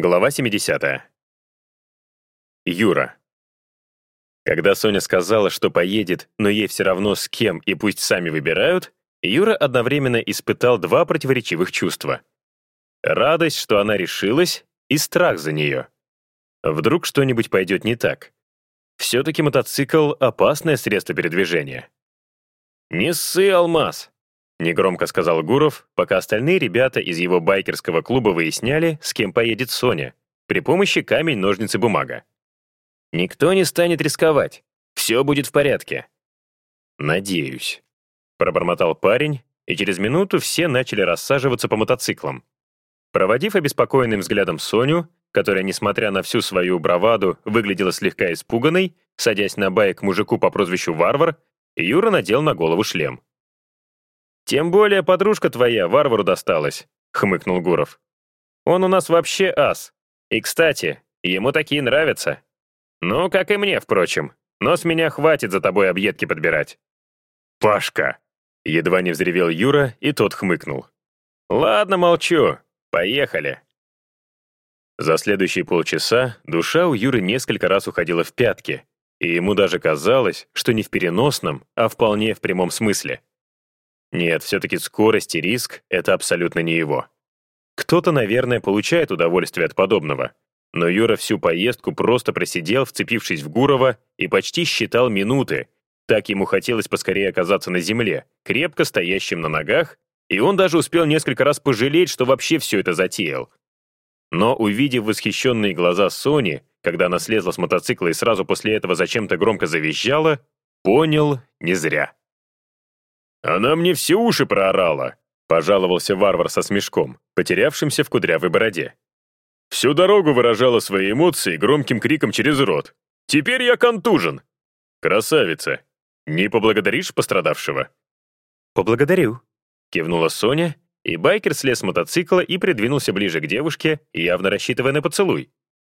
Глава 70. Юра. Когда Соня сказала, что поедет, но ей все равно с кем и пусть сами выбирают, Юра одновременно испытал два противоречивых чувства. Радость, что она решилась, и страх за нее. Вдруг что-нибудь пойдет не так. Все-таки мотоцикл — опасное средство передвижения. «Не ссы, Алмаз!» — негромко сказал Гуров, пока остальные ребята из его байкерского клуба выясняли, с кем поедет Соня, при помощи камень, ножницы, бумага. «Никто не станет рисковать. Все будет в порядке». «Надеюсь», — пробормотал парень, и через минуту все начали рассаживаться по мотоциклам. Проводив обеспокоенным взглядом Соню, которая, несмотря на всю свою браваду, выглядела слегка испуганной, садясь на байк мужику по прозвищу Варвар, Юра надел на голову шлем. «Тем более подружка твоя варвару досталась», — хмыкнул Гуров. «Он у нас вообще ас. И, кстати, ему такие нравятся. Ну, как и мне, впрочем. Но с меня хватит за тобой объедки подбирать». «Пашка!» — едва не взревел Юра, и тот хмыкнул. «Ладно, молчу. Поехали». За следующие полчаса душа у Юры несколько раз уходила в пятки, и ему даже казалось, что не в переносном, а вполне в прямом смысле. Нет, все-таки скорость и риск — это абсолютно не его. Кто-то, наверное, получает удовольствие от подобного, но Юра всю поездку просто просидел, вцепившись в Гурова, и почти считал минуты. Так ему хотелось поскорее оказаться на земле, крепко стоящим на ногах, и он даже успел несколько раз пожалеть, что вообще все это затеял. Но, увидев восхищенные глаза Сони, когда она слезла с мотоцикла и сразу после этого зачем-то громко завизжала, понял не зря. «Она мне все уши проорала», — пожаловался варвар со смешком, потерявшимся в кудрявой бороде. «Всю дорогу выражала свои эмоции громким криком через рот. Теперь я контужен!» «Красавица! Не поблагодаришь пострадавшего?» «Поблагодарю», — кивнула Соня, и байкер слез с мотоцикла и придвинулся ближе к девушке, явно рассчитывая на поцелуй.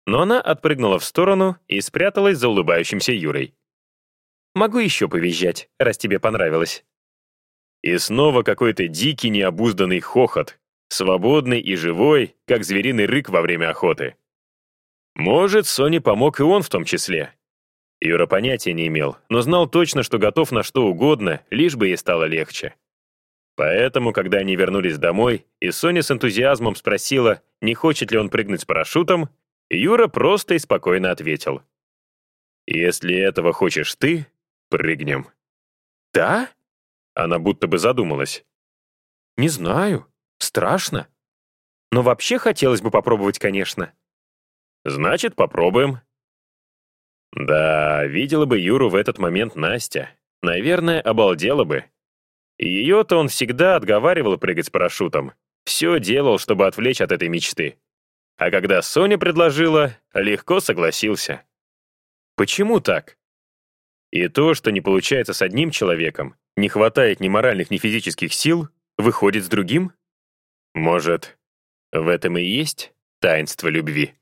Но она отпрыгнула в сторону и спряталась за улыбающимся Юрой. «Могу еще повизжать, раз тебе понравилось». И снова какой-то дикий необузданный хохот, свободный и живой, как звериный рык во время охоты. Может, Соне помог и он в том числе. Юра понятия не имел, но знал точно, что готов на что угодно, лишь бы ей стало легче. Поэтому, когда они вернулись домой, и Соня с энтузиазмом спросила, не хочет ли он прыгнуть с парашютом, Юра просто и спокойно ответил. «Если этого хочешь ты, прыгнем». «Да?» Она будто бы задумалась. «Не знаю. Страшно. Но вообще хотелось бы попробовать, конечно». «Значит, попробуем». Да, видела бы Юру в этот момент Настя. Наверное, обалдела бы. Ее-то он всегда отговаривал прыгать с парашютом. Все делал, чтобы отвлечь от этой мечты. А когда Соня предложила, легко согласился. Почему так? И то, что не получается с одним человеком, не хватает ни моральных, ни физических сил, выходит с другим? Может, в этом и есть таинство любви?